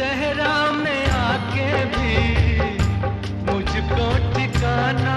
सहरा में आके भी मुझको ठिकाना